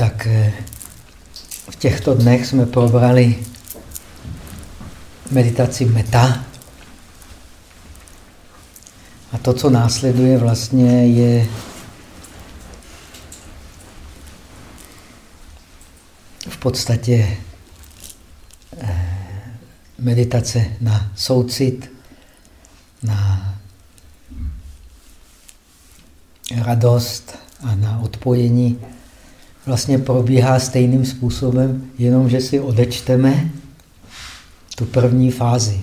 Tak eh, v těchto dnech jsme probrali meditaci meta. A to, co následuje, vlastně je v podstatě eh, meditace na soucit, na radost a na odpojení vlastně probíhá stejným způsobem, jenom že si odečteme tu první fázi.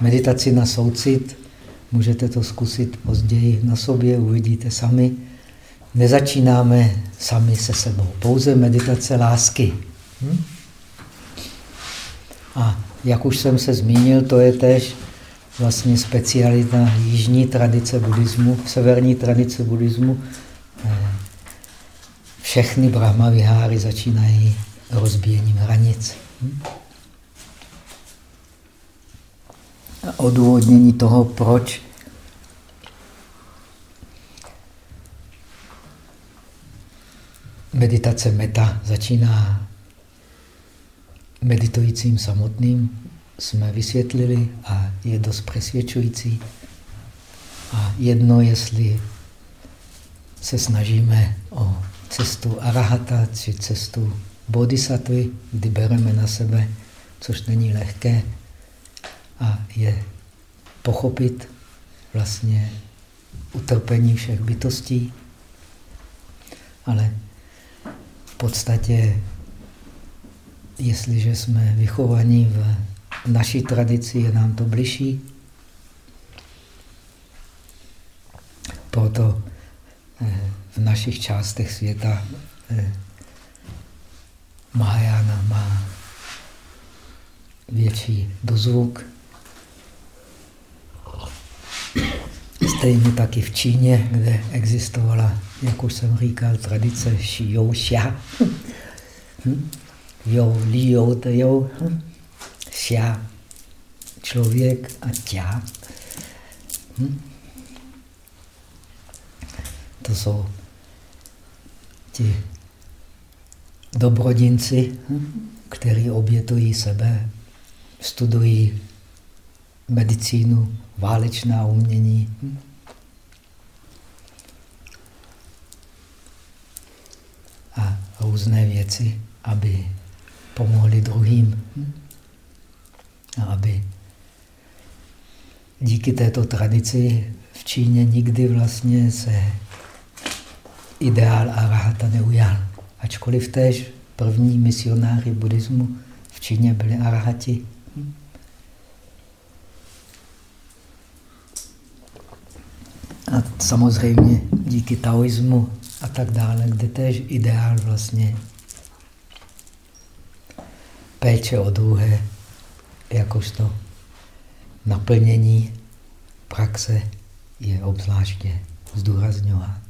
Meditaci na soucit, můžete to zkusit později na sobě, uvidíte sami. Nezačínáme sami se sebou, pouze meditace lásky. Hm? A jak už jsem se zmínil, to je tež vlastně specialita jižní tradice buddhismu, severní tradice buddhismu. Všechny Brahma viháry začínají rozbíjením hranic. Hm? A odůvodnění toho, proč meditace meta začíná meditujícím samotným, jsme vysvětlili a je dost přesvědčující. A jedno, jestli se snažíme o cestu arahata, či cestu bodhisattvy, kdy bereme na sebe, což není lehké, a je pochopit vlastně utrpení všech bytostí, ale v podstatě, jestliže jsme vychovaní v naší tradici, je nám to bližší. Proto eh, v našich částech světa eh, Mahajana má větší dozvuk. Stejně taky v Číně, kde existovala, jak už jsem říkal, tradice Xiou Xia. Hm? Jo, Liu, to jo. Xia, člověk a tia. Hm? To jsou ti dobrodinci, hm? kteří obětují sebe, studují medicínu, válečná umění. Hm? A různé věci, aby pomohli druhým. Hm? A aby díky této tradici v Číně nikdy vlastně se ideál arahata neujal. Ačkoliv též první misionáři buddhismu v Číně byli arahati. A samozřejmě díky taoismu a tak dále, kde též ideál vlastně péče o druhé, jakožto naplnění praxe je obzvláště zdůrazňován.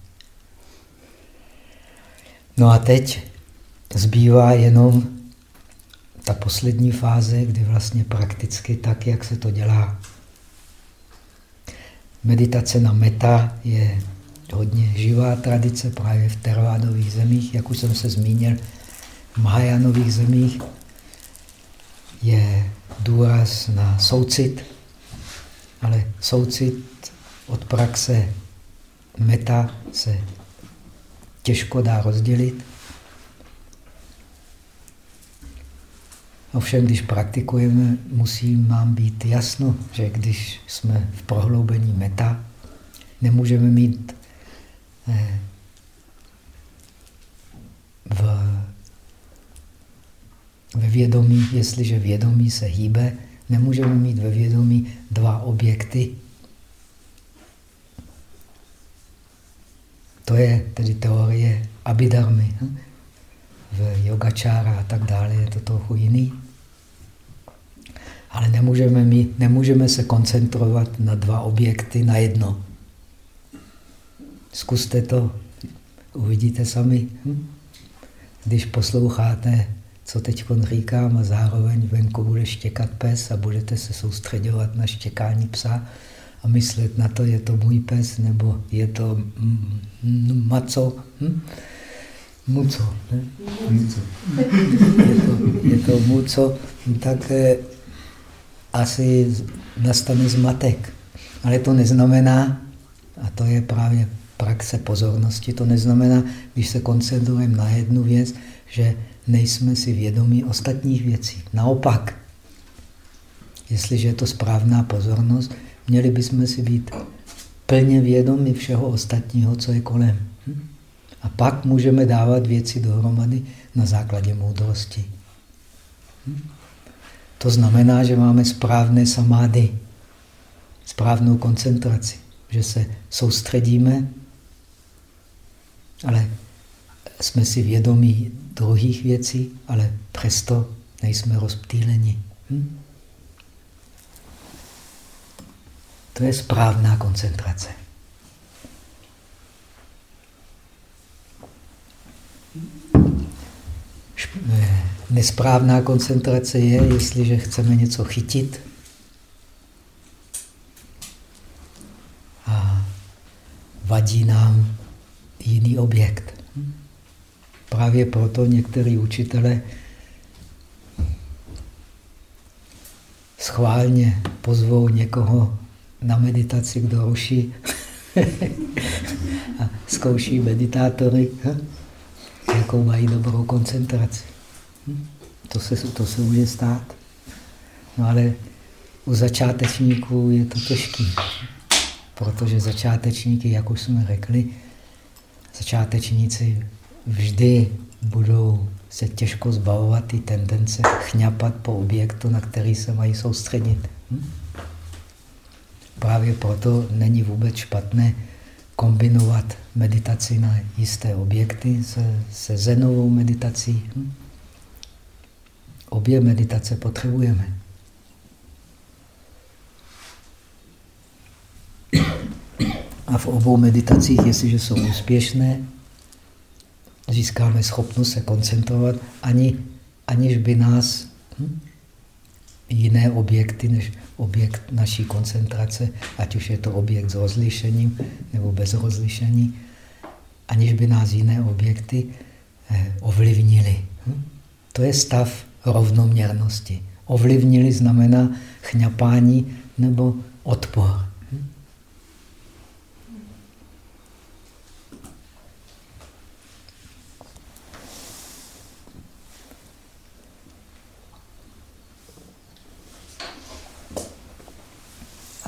No a teď zbývá jenom ta poslední fáze, kdy vlastně prakticky tak, jak se to dělá. Meditace na meta je hodně živá tradice právě v teravádových zemích, jak už jsem se zmínil, v Mahajánových zemích je důraz na soucit, ale soucit od praxe meta se těžko dá rozdělit. Ovšem, když praktikujeme, musí nám být jasno, že když jsme v prohloubení meta, nemůžeme mít eh, v, ve vědomí, jestliže vědomí se hýbe, nemůžeme mít ve vědomí dva objekty, To je tedy teorie abidarmy. V yogačára a tak dále je to trochu jiný. Ale nemůžeme, mít, nemůžeme se koncentrovat na dva objekty na jedno. Zkuste to, uvidíte sami. Hm? Když posloucháte, co teď říkám, a zároveň venku bude štěkat pes a budete se soustředovat na štěkání psa, a myslet na to, je to můj pes nebo je to maco. Hm? muco. Ne? Muco. Je to, je to muco, tak eh, asi nastane zmatek. Ale to neznamená, a to je právě praxe pozornosti, to neznamená, když se koncentrujeme na jednu věc, že nejsme si vědomí ostatních věcí. Naopak, jestliže je to správná pozornost, měli bychom si být plně vědomi všeho ostatního, co je kolem. Hm? A pak můžeme dávat věci dohromady na základě moudrosti. Hm? To znamená, že máme správné samády, správnou koncentraci, že se soustředíme, ale jsme si vědomí druhých věcí, ale přesto nejsme rozptýleni. Hm? To je správná koncentrace. Nesprávná koncentrace je, jestliže chceme něco chytit a vadí nám jiný objekt. Právě proto některý učitele schválně pozvou někoho na meditaci, kdo ruší a zkouší meditátory, jakou mají dobrou koncentraci. To se, to se může stát. No ale u začátečníků je to těžké, protože začátečníky, jak už jsme řekli, začátečníci vždy budou se těžko zbavovat ty tendence chňapat po objektu, na který se mají soustředit. Hm? Právě proto není vůbec špatné kombinovat meditaci na jisté objekty se, se zenovou meditací. Hm? Obě meditace potřebujeme. A v obou meditacích, jestliže jsou úspěšné, získáme schopnost se koncentrovat, ani, aniž by nás hm, jiné objekty než objekt naší koncentrace, ať už je to objekt s rozlišením nebo bez rozlišení, aniž by nás jiné objekty eh, ovlivnili. Hm? To je stav rovnoměrnosti. Ovlivnili znamená chňapání nebo odpor.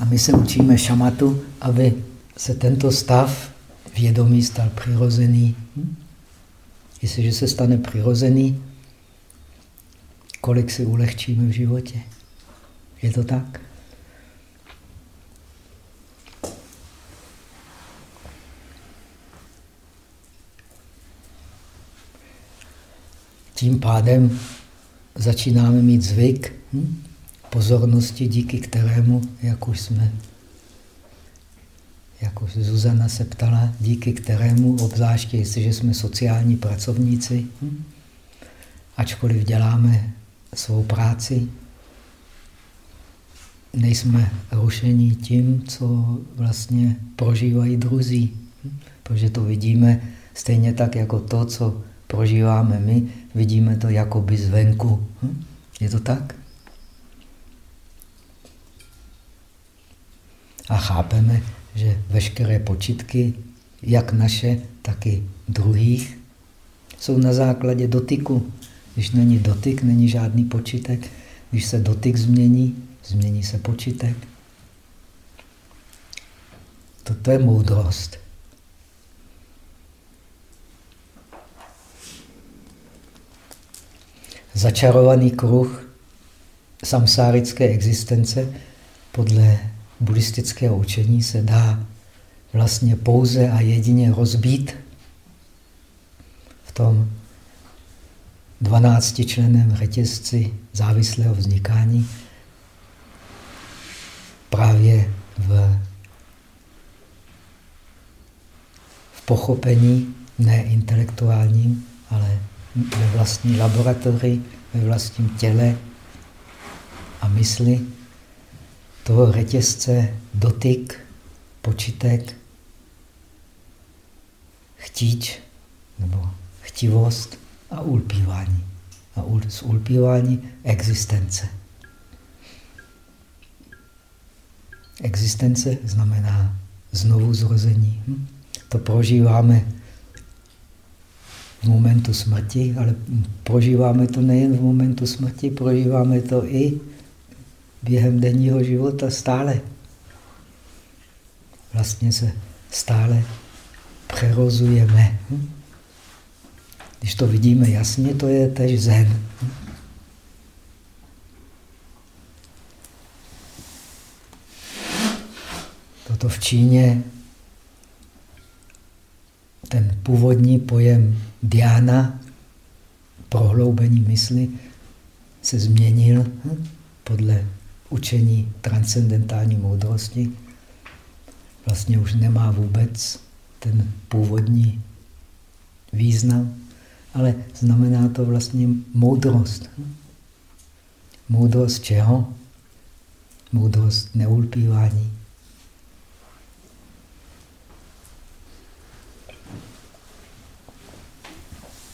A my se učíme šamatu, aby se tento stav vědomí stal přirozený. Hm? Jestliže se stane přirozený, kolik si ulehčíme v životě. Je to tak? Tím pádem začínáme mít zvyk hm? Pozornosti, díky kterému, jak už jsme, jak už Zuzana se ptala, díky kterému, obzvláště jestliže jsme sociální pracovníci, hm? ačkoliv děláme svou práci, nejsme rušení tím, co vlastně prožívají druzí. Protože to vidíme stejně tak, jako to, co prožíváme my, vidíme to jako by zvenku. Je to tak? A chápeme, že veškeré počitky, jak naše, tak i druhých, jsou na základě dotyku. Když není dotyk, není žádný počítek. Když se dotyk změní, změní se počítek. Toto je moudrost. Začarovaný kruh samsárické existence podle buddhistického učení se dá vlastně pouze a jedině rozbít v tom 12 členem řetězci závislého vznikání právě v, v pochopení, ne intelektuálním, ale ve vlastní laboratoři, ve vlastním těle a mysli toho řetězce dotyk, počitek, chtíč nebo chtivost a ulpívání. A z ulpívání existence. Existence znamená znovu zrození. Hm? To prožíváme v momentu smrti, ale prožíváme to nejen v momentu smrti, prožíváme to i během denního života stále. Vlastně se stále přerozujeme. Hm? Když to vidíme jasně, to je tež zen. Hm? Toto v Číně ten původní pojem diána, prohloubení mysli, se změnil hm, podle učení transcendentální moudrosti. Vlastně už nemá vůbec ten původní význam, ale znamená to vlastně moudrost. Moudrost čeho? Moudrost neulpívání.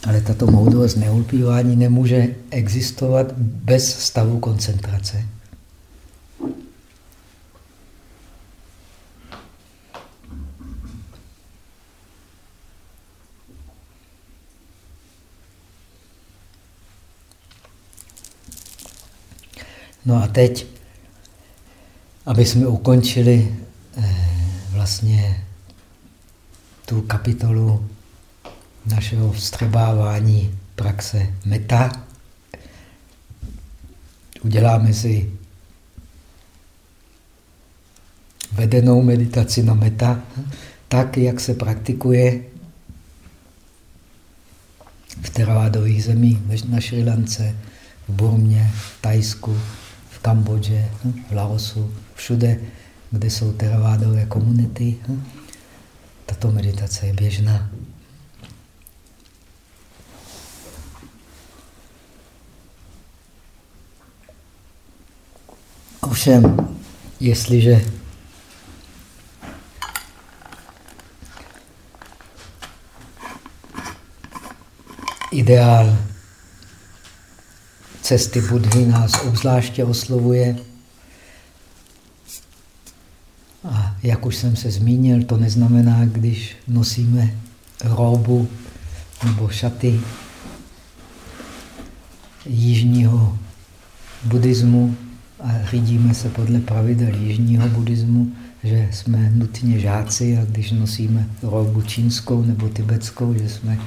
Ale tato moudrost neulpívání nemůže existovat bez stavu koncentrace. No a teď, aby jsme ukončili eh, vlastně tu kapitolu našeho vstřebávání praxe meta. Uděláme si vedenou meditaci na meta, tak, jak se praktikuje v teravádových zemích, na Šrilance, v Burmě, v Tajsku, v Kambodži, v Laosu, všude, kde jsou teravádové komunity. Tato meditace je běžná. Ovšem, jestliže ideál cesty Budhy nás obzvláště oslovuje, a jak už jsem se zmínil, to neznamená, když nosíme robu nebo šaty jižního buddhismu, a řídíme se podle pravidel jižního buddhismu, že jsme nutně žáci a když nosíme robu čínskou nebo tibetskou, že jsme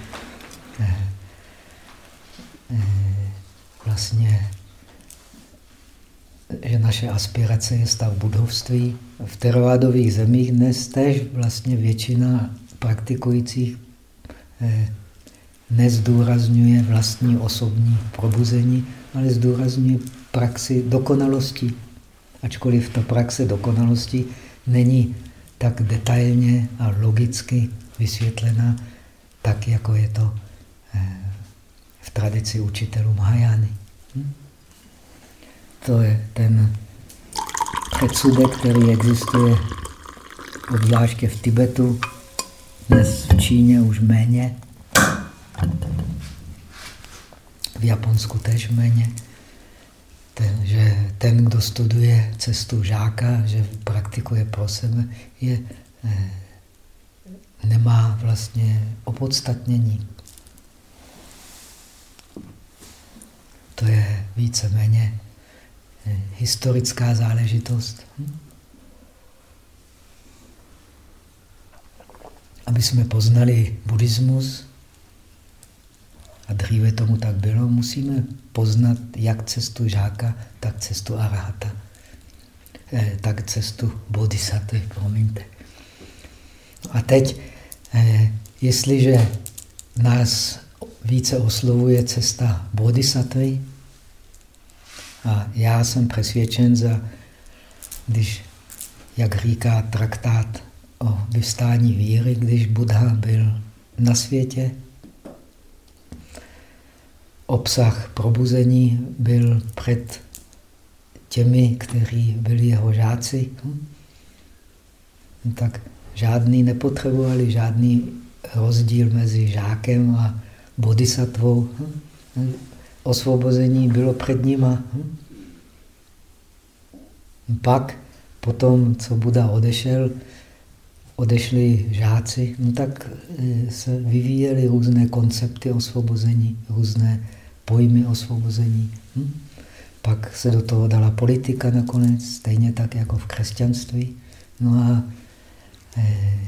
eh, vlastně že naše aspirace je stav budovství. V teravádových zemích dnes tež vlastně většina praktikujících eh, nezdůrazňuje vlastní osobní probuzení, ale zdůrazňuje praxi dokonalosti. Ačkoliv ta praxe dokonalosti není tak detailně a logicky vysvětlena, tak jako je to eh, v tradici učitelů Mahajány. Hm? To je ten předsudek, který existuje obzvláště v Tibetu, dnes v Číně už méně, v Japonsku tež méně ten, že ten, kdo studuje cestu žáka, že praktikuje pro sebe, je, eh, nemá vlastně opodstatnění. To je víceméně eh, historická záležitost. Hm? Aby jsme poznali buddhismus, a dříve tomu tak bylo, musíme poznat jak cestu žáka, tak cestu arahata, eh, tak cestu bodhisattva, promiňte. A teď, eh, jestliže nás více oslovuje cesta bodhisattva, a já jsem přesvědčen, za, když, jak říká traktát o vystání víry, když Buddha byl na světě, obsah probuzení byl před těmi, kteří byli jeho žáci, hm? tak žádný nepotřebovali žádný rozdíl mezi žákem a bodhisattvou. Hm? Osvobození bylo před nima. Hm? Pak, potom, co Buda odešel, odešli žáci, no tak eh, se vyvíjely různé koncepty osvobození, různé pojmy osvobození. Hm? Pak se do toho dala politika nakonec, stejně tak jako v křesťanství. No a eh,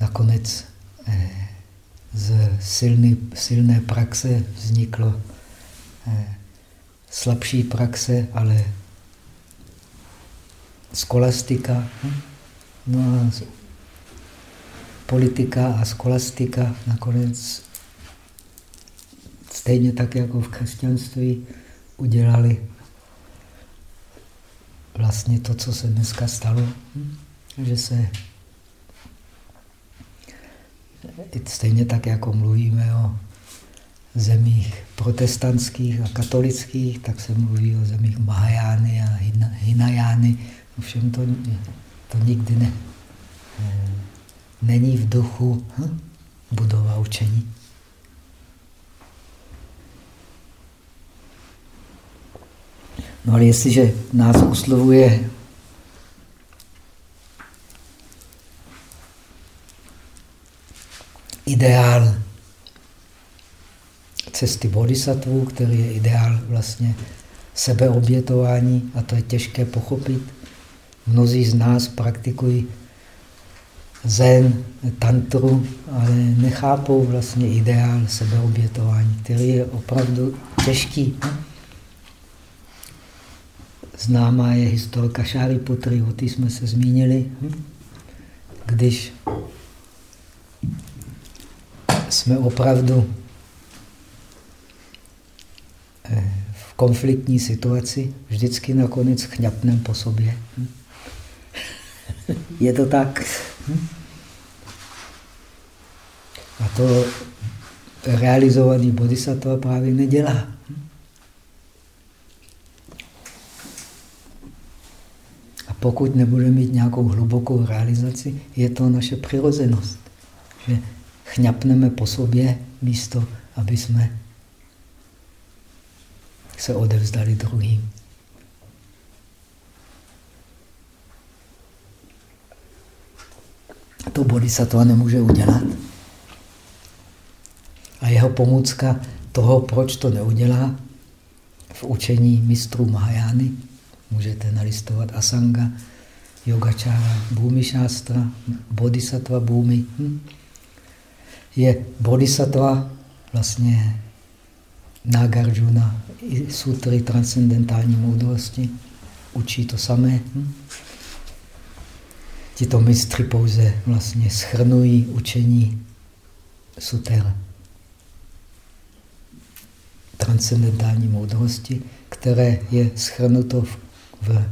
nakonec eh, z silný, silné praxe vzniklo eh, slabší praxe, ale skolastika. Hm? No a politika a skolastika nakonec stejně tak jako v křesťanství udělali vlastně to, co se dneska stalo, hm? že se stejně tak, jako mluvíme o zemích protestantských a katolických, tak se mluví o zemích Mahajány a Hinajány. Ovšem to, to nikdy ne, není v duchu hm, budova učení. No ale jestliže nás uslovuje ideál cesty bodhisattva, který je ideál vlastně sebeobětování a to je těžké pochopit. Mnozí z nás praktikují zen, tantru, ale nechápou vlastně ideál sebeobětování, který je opravdu těžký. Známá je historka Šáriputry, o té jsme se zmínili. Když jsme opravdu eh, v konfliktní situaci, vždycky nakonec chňapneme po sobě. Je to tak? A to realizovaný bodhisattva právě nedělá. A pokud nebudeme mít nějakou hlubokou realizaci, je to naše přirozenost. Že chňapneme po sobě místo, aby jsme se odevzdali druhým. To bodhisattva nemůže udělat. A jeho pomůcka toho, proč to neudělá, v učení mistrů Mahajány, můžete nalistovat Asanga, Yogačára, Bhumi Shastra, Bodhisattva Bhumi. Hm? Je bodhisattva, vlastně Nagarjuna, i sutry transcendentální moudrosti učí to samé. Hm? Tito mistry pouze vlastně schrnují učení suter transcendentální moudrosti, které je schrnuto v, v,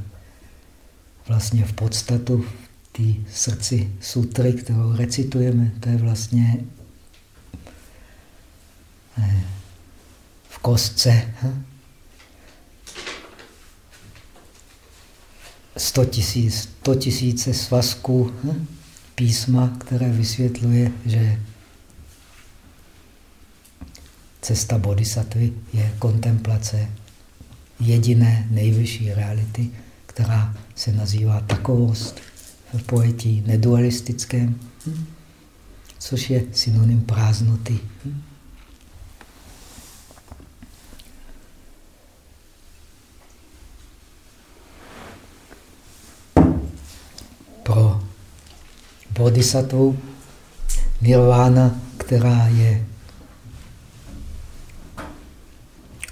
vlastně v podstatu v té srdci sutry, kterou recitujeme. To je vlastně v kostce. 100 tisíc, 100 tisíce svazků písma, které vysvětluje, že cesta bodhisattvy je kontemplace jediné nejvyšší reality, která se nazývá takovost v pojetí nedualistickém, což je synonym prázdnoty. pro bodhisattvu nirvana, která je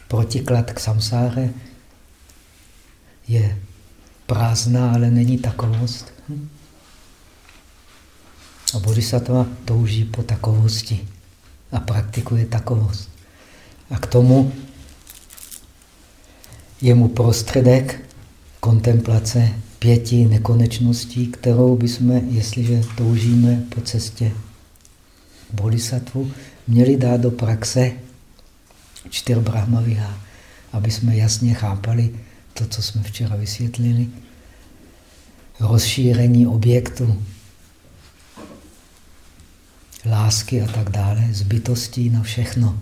protiklad k samsáře, je prázdná, ale není takovost. A bodhisattva touží po takovosti a praktikuje takovost. A k tomu je mu prostředek kontemplace pěti nekonečností, kterou bychom, jestliže toužíme po cestě bodhisattvu, měli dát do praxe čtyř brahmaviha, aby jsme jasně chápali to, co jsme včera vysvětlili. Rozšíření objektu lásky a tak dále, z bytostí na všechno.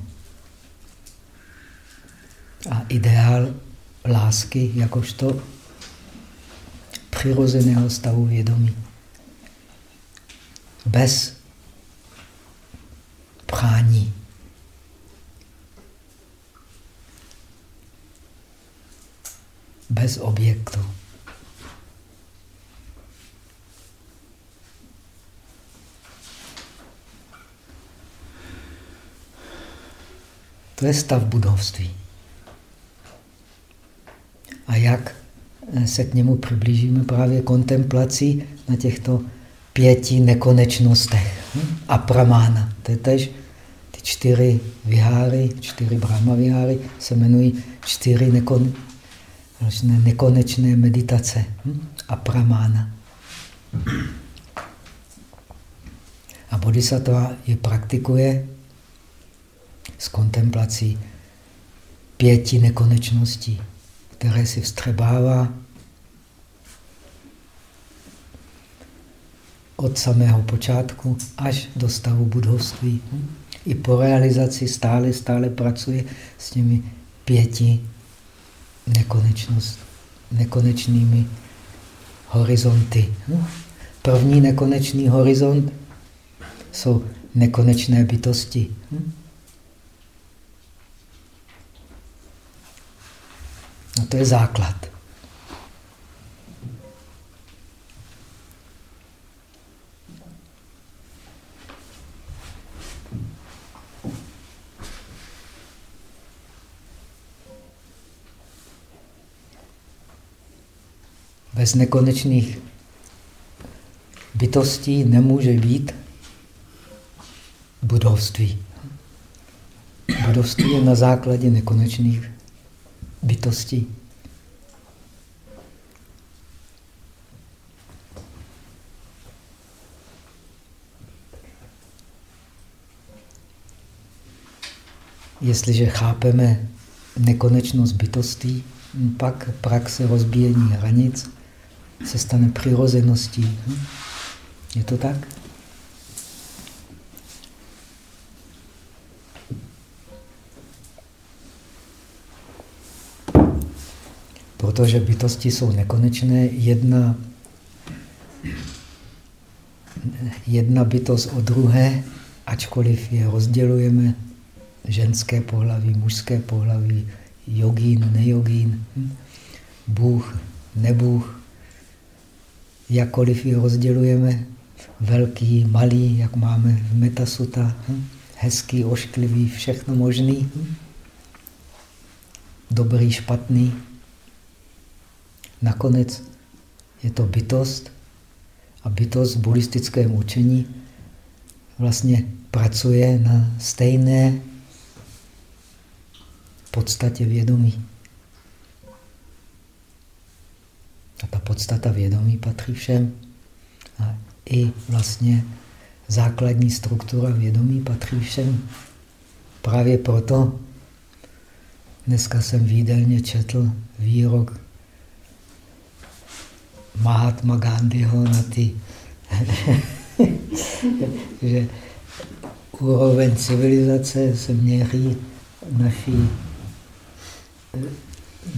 A ideál lásky jakožto přirozeného stavu vědomí. Bez prání. Bez objektu. To je stav budovství. A jak se k němu přiblížíme právě kontemplací na těchto pěti nekonečnostech. Hm? A pramána. To je tež ty čtyři viháry, čtyři brahma viháry se jmenují čtyři nekon, nekonečné meditace. Hm? A pramána. A bodhisattva je praktikuje s kontemplací pěti nekonečností, které si vstřebává od samého počátku až do stavu budovství. I po realizaci stále, stále pracuje s těmi pěti nekonečnost, nekonečnými horizonty. První nekonečný horizont jsou nekonečné bytosti. No to je základ. Bez nekonečných bytostí nemůže být budovství. Budovství je na základě nekonečných bytostí. Jestliže chápeme nekonečnost bytostí, pak praxe rozbíjení hranic se stane přirozeností. Hm? Je to tak? Protože bytosti jsou nekonečné, jedna, jedna bytost od druhé, ačkoliv je rozdělujeme, ženské pohlaví, mužské pohlaví, jogín, nejogín? Bůh, nebůh, jakkoliv ji rozdělujeme, velký, malý, jak máme v metasuta, hezký, ošklivý, všechno možný, dobrý, špatný. Nakonec je to bytost a bytost v buddhistickém učení vlastně pracuje na stejné podstatě vědomí. A ta podstata vědomí patří všem. A i vlastně základní struktura vědomí patří všem. Právě proto dneska jsem výdelně četl výrok Mahatma Gandhiho na ty, že úroveň civilizace se měří naší,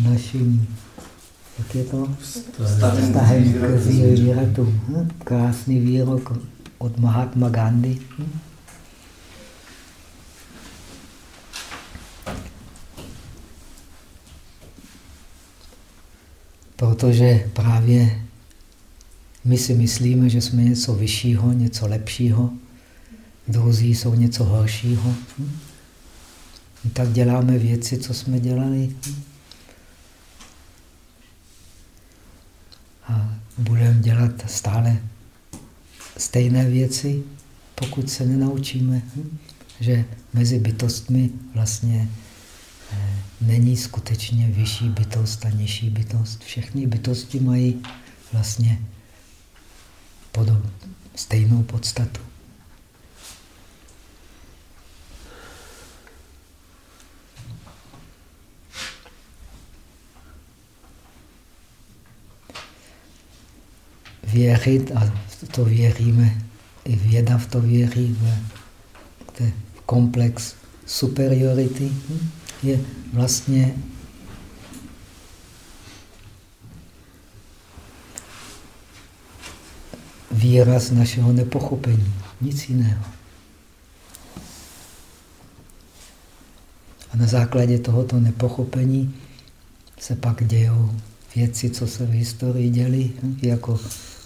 naším jak je to? Vztahem k zvířatům. Hm? Krásný výrok od Mahatma Gandhi. Hm? Protože právě my si myslíme, že jsme něco vyššího, něco lepšího, druzí jsou něco horšího. Tak děláme věci, co jsme dělali. A budeme dělat stále stejné věci, pokud se nenaučíme, že mezi bytostmi vlastně eh, není skutečně vyšší bytost a nižší bytost. Všechny bytosti mají vlastně podob, stejnou podstatu. věřit, a to věříme i věda v to věří, v komplex superiority, je vlastně výraz našeho nepochopení. Nic jiného. A na základě tohoto nepochopení se pak dějou věci, co se v historii děly, jako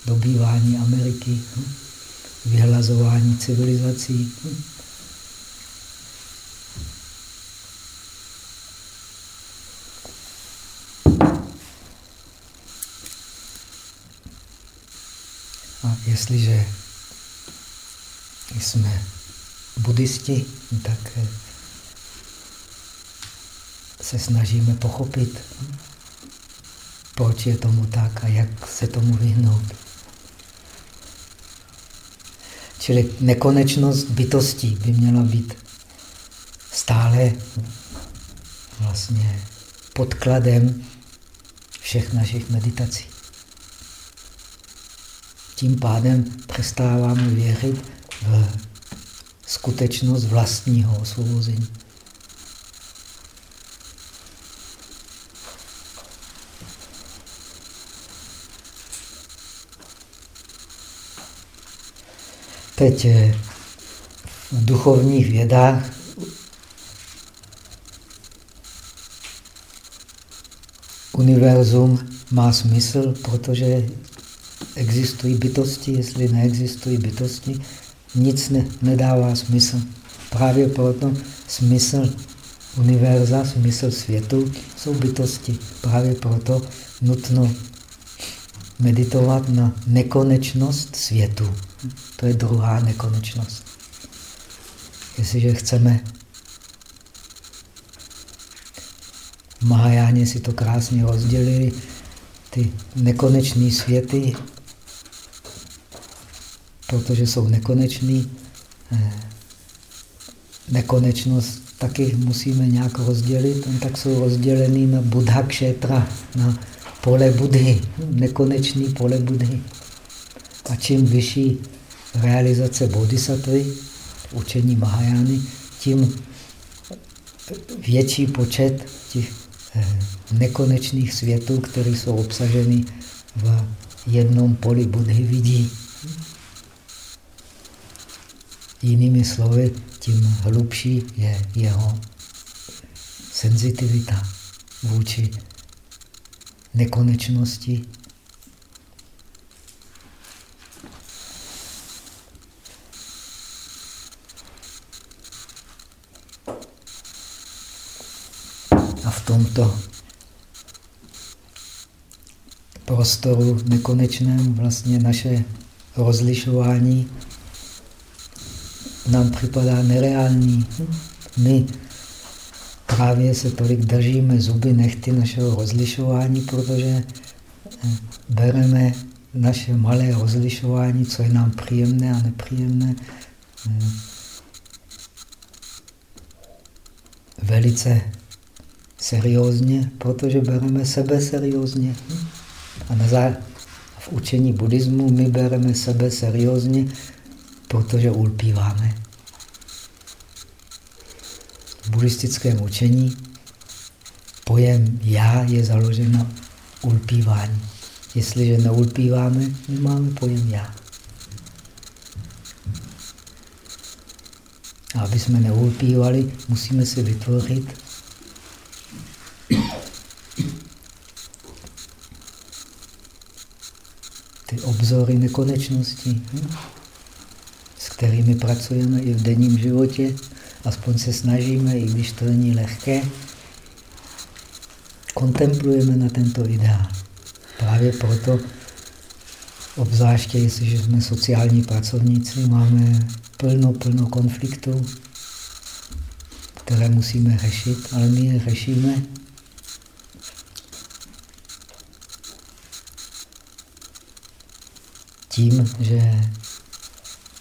dobývání Ameriky, vyhlazování civilizací. Jestliže jsme buddhisti, tak se snažíme pochopit, proč je tomu tak a jak se tomu vyhnout. Čili nekonečnost bytostí by měla být stále vlastně podkladem všech našich meditací. Tím pádem přestáváme věřit v skutečnost vlastního osvobození. Teď eh, v duchovních vědách univerzum má smysl, protože existují bytosti. Jestli neexistují bytosti, nic ne, nedává smysl. Právě proto smysl univerza, smysl světu jsou bytosti. Právě proto nutno meditovat na nekonečnost světu. To je druhá nekonečnost. Jestliže chceme, Mahajáně si to krásně rozdělili, ty nekonečné světy, protože jsou nekonečný, eh, nekonečnost taky musíme nějak rozdělit, tak jsou rozdělený na Buddha kšetra, na pole Budhy, nekonečný pole Budhy. A čím vyšší realizace bodhisattvy, učení Mahajány, tím větší počet těch eh, nekonečných světů, které jsou obsaženy v jednom poli Budhy, vidí. Jinými slovy, tím hlubší je jeho senzitivita vůči nekonečnosti. Tomto prostoru nekonečném vlastně naše rozlišování nám připadá nereální. My právě se tolik držíme zuby nechty našeho rozlišování, protože eh, bereme naše malé rozlišování, co je nám příjemné a nepříjemné, eh, velice seriózně, protože bereme sebe seriózně. A na v učení buddhismu my bereme sebe seriózně, protože ulpíváme. V buddhistickém učení pojem já je založen na ulpívání. Jestliže neulpíváme, nemáme pojem já. A aby jsme neulpívali, musíme si vytvořit ty obzory nekonečnosti, hm? Kterými pracujeme i v denním životě, aspoň se snažíme, i když to není lehké, kontemplujeme na tento ideál. Právě proto, obzvláště jestliže jsme sociální pracovníci, máme plno, plno konfliktů, které musíme řešit, ale my je řešíme tím, že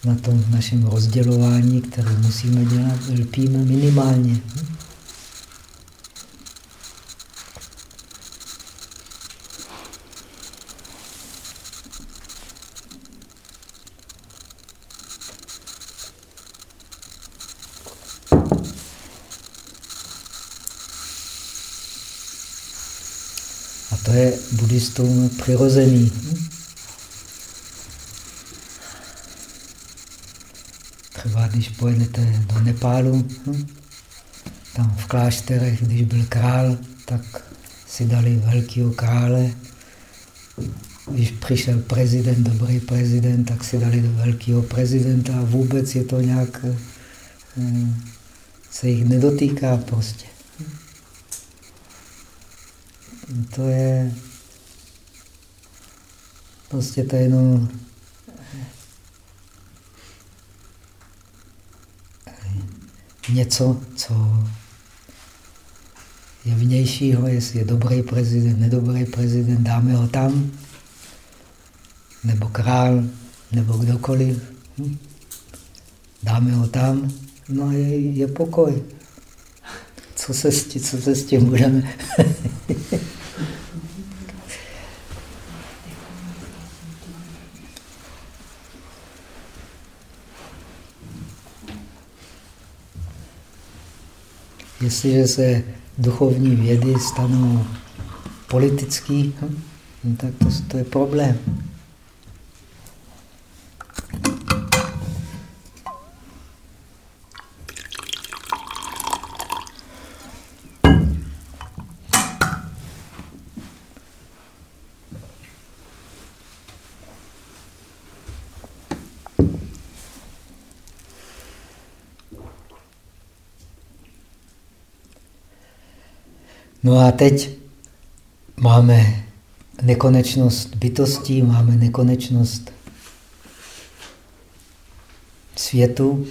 na tom našem rozdělování, které musíme dělat, lpíme minimálně. A to je buddhistům přirozený. Třeba když pojedete do Nepálu, tam v klášterech, když byl král, tak si dali velkého krále. Když přišel prezident, dobrý prezident, tak si dali do velkého prezidenta vůbec je to nějak, eh, se jich nedotýká prostě. To je prostě to je jenom něco, co je vnějšího, jestli je dobrý prezident, nedobrý prezident, dáme ho tam, nebo král, nebo kdokoliv. Hm? Dáme ho tam, no a je, je pokoj. Co se, s tím, co se s tím budeme? Jestliže se duchovní vědy stanou politický, hm, tak to, to je problém. No a teď máme nekonečnost bytostí, máme nekonečnost světu,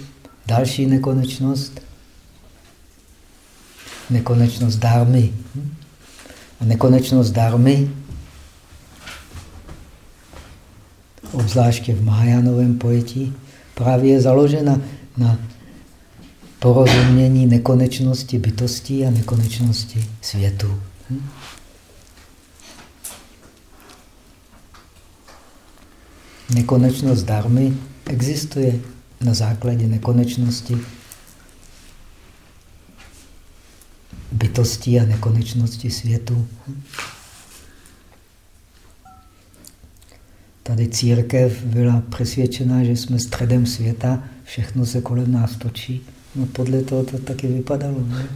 další nekonečnost, nekonečnost dármy. A nekonečnost dármy, obzvláště v Mahajánovém pojetí, právě je založena na porozumění nekonečnosti bytostí a nekonečnosti světu. Hm? Nekonečnost darmy existuje na základě nekonečnosti bytostí a nekonečnosti světu. Hm? Tady církev byla přesvědčená, že jsme středem světa, všechno se kolem nás točí. No podle toho to taky vypadalo. Ne?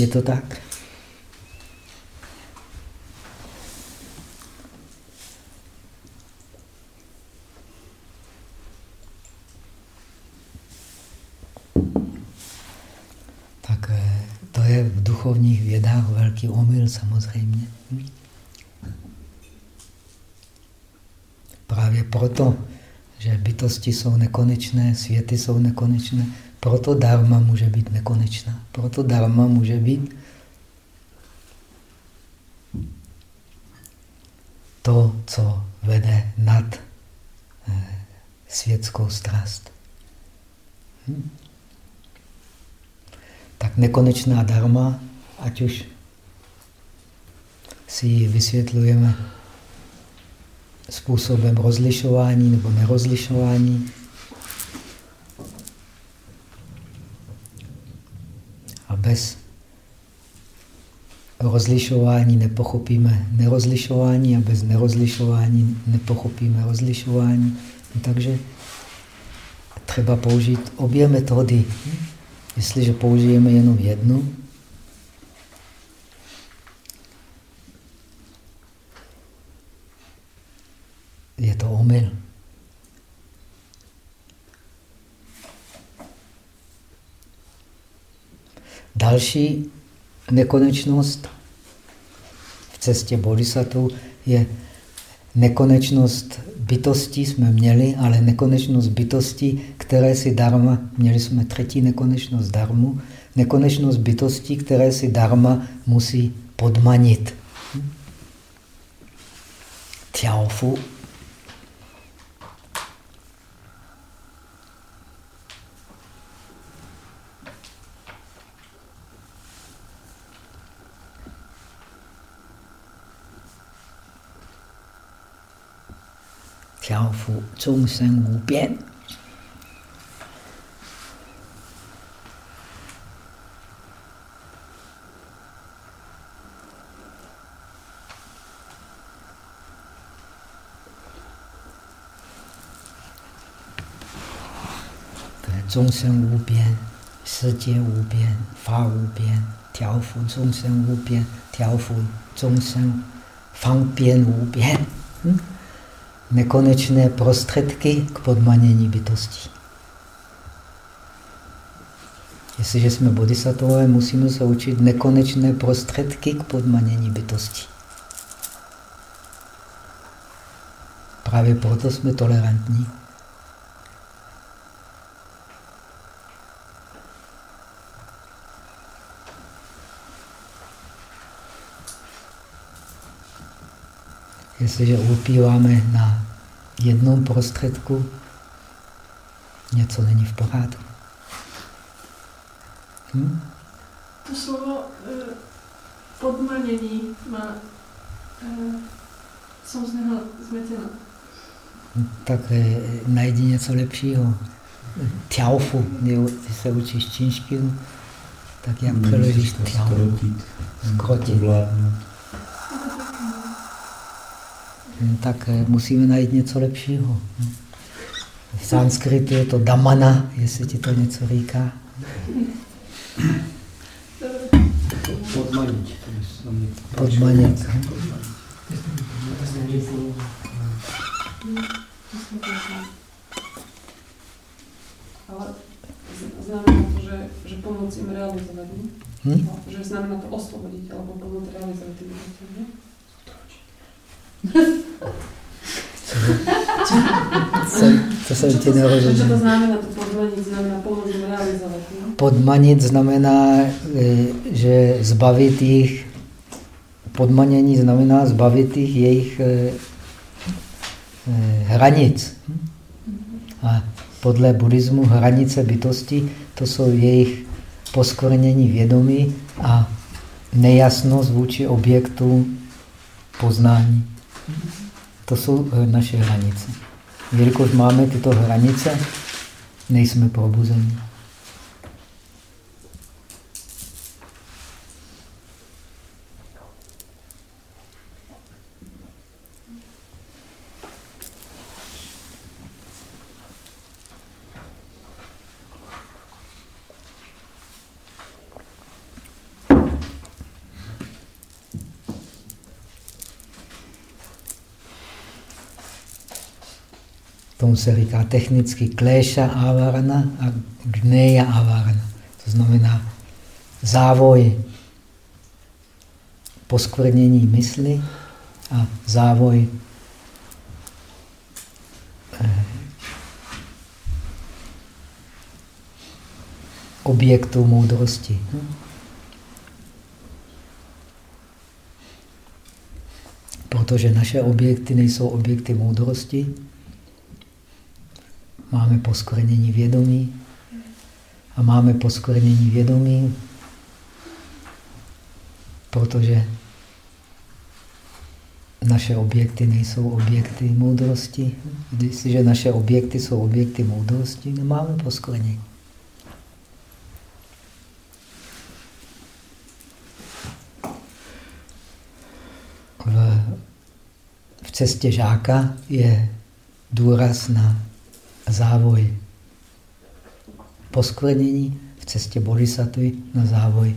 Je to tak? Tak eh, to je v duchovních vědách velký omyl samozřejmě. Právě proto že bytosti jsou nekonečné, světy jsou nekonečné, proto dharma může být nekonečná. Proto dharma může být to, co vede nad eh, světskou strast. Hm? Tak nekonečná dharma, ať už si ji vysvětlujeme způsobem rozlišování nebo nerozlišování. A bez rozlišování nepochopíme nerozlišování a bez nerozlišování nepochopíme rozlišování. Takže třeba použít obě metody. Jestliže použijeme jenom jednu, je to omyl. Další nekonečnost v cestě bodhisattva je nekonečnost bytostí jsme měli, ale nekonečnost bytostí, které si dharma, měli jsme třetí nekonečnost darmu, nekonečnost bytostí, které si dharma musí podmanit. Tiaofu 众生无边，得众生无边，世界无边，法无边，调伏众生无边，调伏众生方便无边，嗯。Nekonečné prostředky k podmanění bytosti. Jestliže jsme bodhisattvové, musíme se učit nekonečné prostředky k podmanění bytosti. Právě proto jsme tolerantní. Jestliže upíváme na jednom prostředku, něco není v pořádku. Hm? To slovo e, podmanění má, e, jsem z něho změtěna. Tak e, najdi něco lepšího. Tiaofu, ty se učíš čínštinu, tak jak přeložíš tiaofu? Skrotit. Skrotit. Tak eh, musíme najít něco lepšího. V sanskritu je to damana, jestli ti to něco říká. Podmanit. Podmanit. Ale znamená to, že, že pomoc jim realizovat, hm? Že znamená to osvobodit, alebo pomoct realizovat ty ne? Co, co jsem ti nerozuměl. Co to znamená to podmanit? Znamená pomoct realizovat, no? Podmanit znamená, eh, že zbavit jich, podmanění znamená zbavit jich jejich eh, eh, hranic. A podle buddhismu hranice bytosti, to jsou jejich poskornění vědomí a nejasnost vůči objektu poznání. To jsou eh, naše hranice. Jelikož máme tyto hranice, nejsme probuzení. Tomu se říká technicky kléša avarana a gneja avarana. To znamená závoj poskvrnění mysli a závoj eh, objektu moudrosti. Protože naše objekty nejsou objekty moudrosti, máme poskorenění vědomí a máme poskorenění vědomí, protože naše objekty nejsou objekty moudrosti. Jestliže naše objekty jsou objekty moudrosti, nemáme poskorení. V cestě žáka je důraz na závoj poskvrnění v cestě bodhisattvy na závoj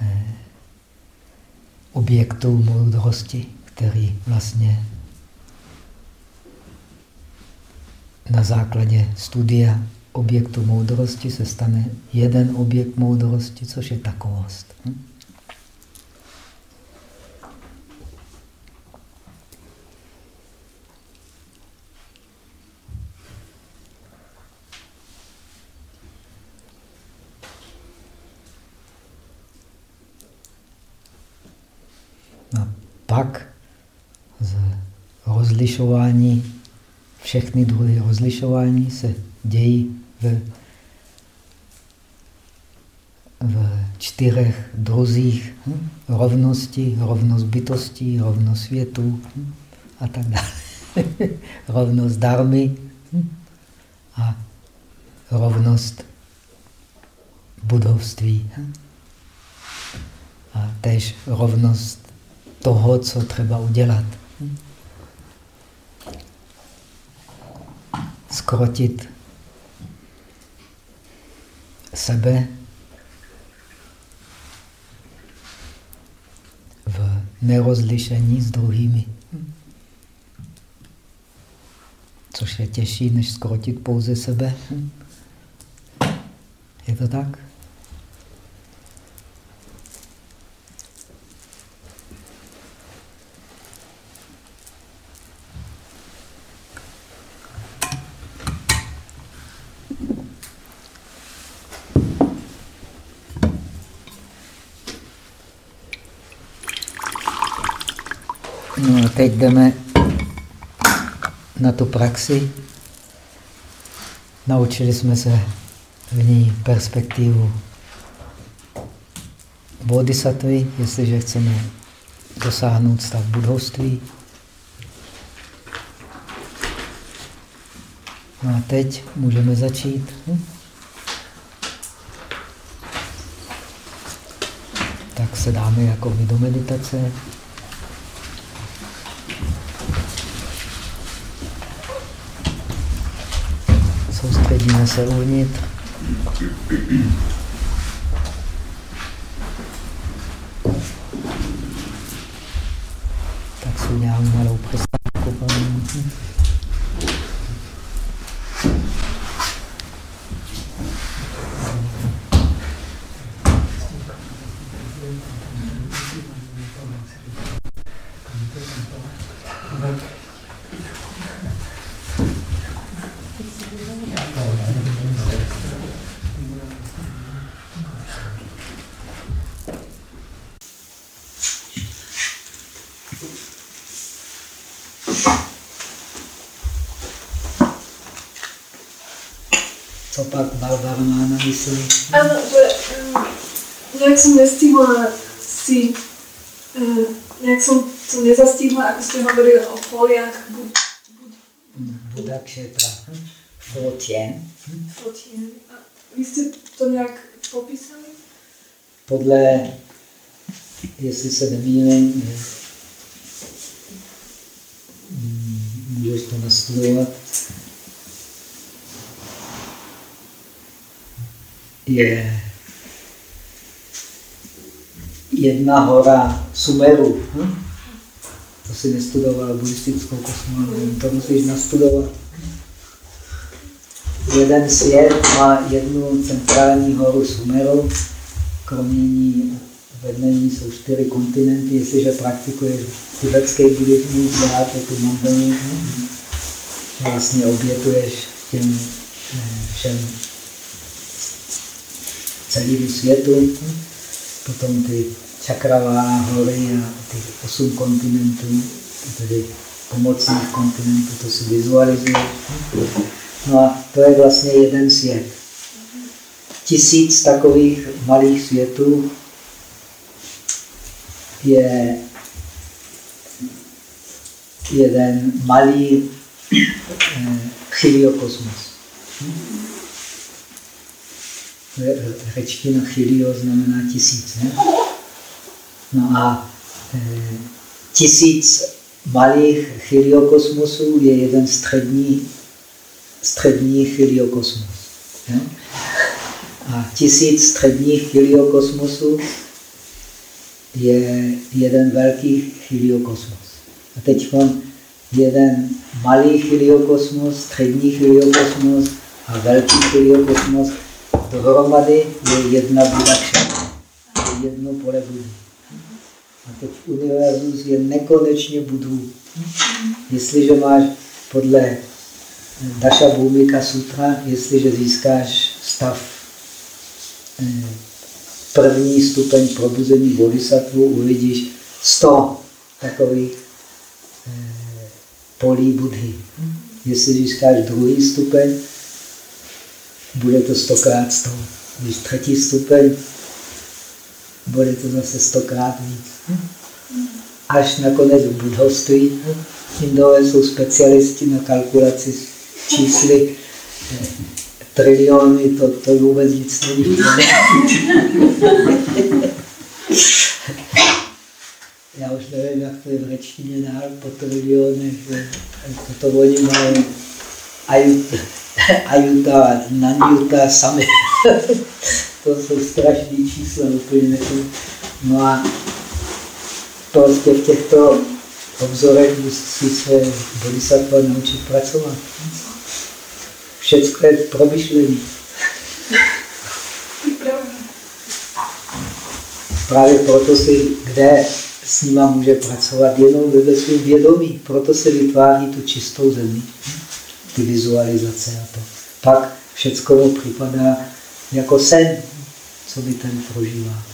eh, objektů moudrosti, který vlastně na základě studia objektu moudrosti se stane jeden objekt moudrosti, což je takovost. Hm? pak z rozlišování, všechny druhy rozlišování se dějí v, v čtyřech druzích hm? rovnosti, rovnost bytostí, rovnost světů hm? a tak dále. rovnost darmy hm? a rovnost budovství. Hm? A tež rovnost toho, co třeba udělat. Skrotit sebe v nerozlišení s druhými. Což je těžší, než skrotit pouze sebe. Je to tak? No a teď jdeme na tu praxi. Naučili jsme se v ní perspektivu bodhisattvy, jestliže chceme dosáhnout stav budovství. No a teď můžeme začít. Hm? Tak se dáme jako my do meditace. Soustředíme se uvnitř. Tak si uděláme malou přestávku. Co pak Barbara má na mysli? Áno, že um, nejak som nestihla si, um, nejak som to nezastihla, ako ste hovorili o foliách bud, bud, Buddha Kshetra. Flotien. fotien. A vy ste to nejak popísali? Podle, jestli se nemýlím, můžeš to nastudovat, je jedna hora Sumeru. Hm? To si nestudovala buddhistickou kosmologii, to musíš nastudovat. Jeden svět má jednu centrální horu Sumeru, kromě ní vedle ní jsou čtyři kontinenty, jestliže praktikuješ tibetský buddhismus, děláte tu mandanismus, vlastně obětuješ těm eh, všem celému světu, potom ty čakravá hory a ty osm kontinentů, tedy pomocných kontinentů, to si vizualizuješ. No a to je vlastně jeden svět. Tisíc takových malých světů je jeden malý eh, chiliokosmos. Řečtina chilio znamená tisíc. Ne? No a e, tisíc malých chiliokosmosů je jeden střední, střední chiliokosmos. Ne? A tisíc středních chiliokosmosů je jeden velký chiliokosmos. A teď mám jeden malý chiliokosmos, střední chiliokosmos a velký chiliokosmos. Dohromady je jedna Buddha. Je jedno pole Budy. A teď univerzus je nekonečně budů. Jestliže máš podle Dasha Bhumika Sutra, jestliže získáš stav první stupeň probuzení bodhisattvu, uvidíš 100 takových polí Budhy. Jestli získáš druhý stupeň, bude to stokrát sto. Když třetí stupeň, bude to zase stokrát víc. Až nakonec v budhovství. Indové jsou specialisti na kalkulaci čísly triliony, to, to vůbec nic není. Já už nevím, jak to je v řečtině dál po trilionech. To, to oni mají ajuta, ajuta naniuta sami. to jsou strašné čísla, úplně. No a prostě v těchto obzorech musí se bodhisattva naučit pracovat. Všechno je promyšlený. Právě proto si, kde s nima může pracovat jenom ve svém vědomí. Proto se vytváří tu čistou zemi, ty vizualizace a to. Pak všechno mu připadá jako sen, co by ten prožívá.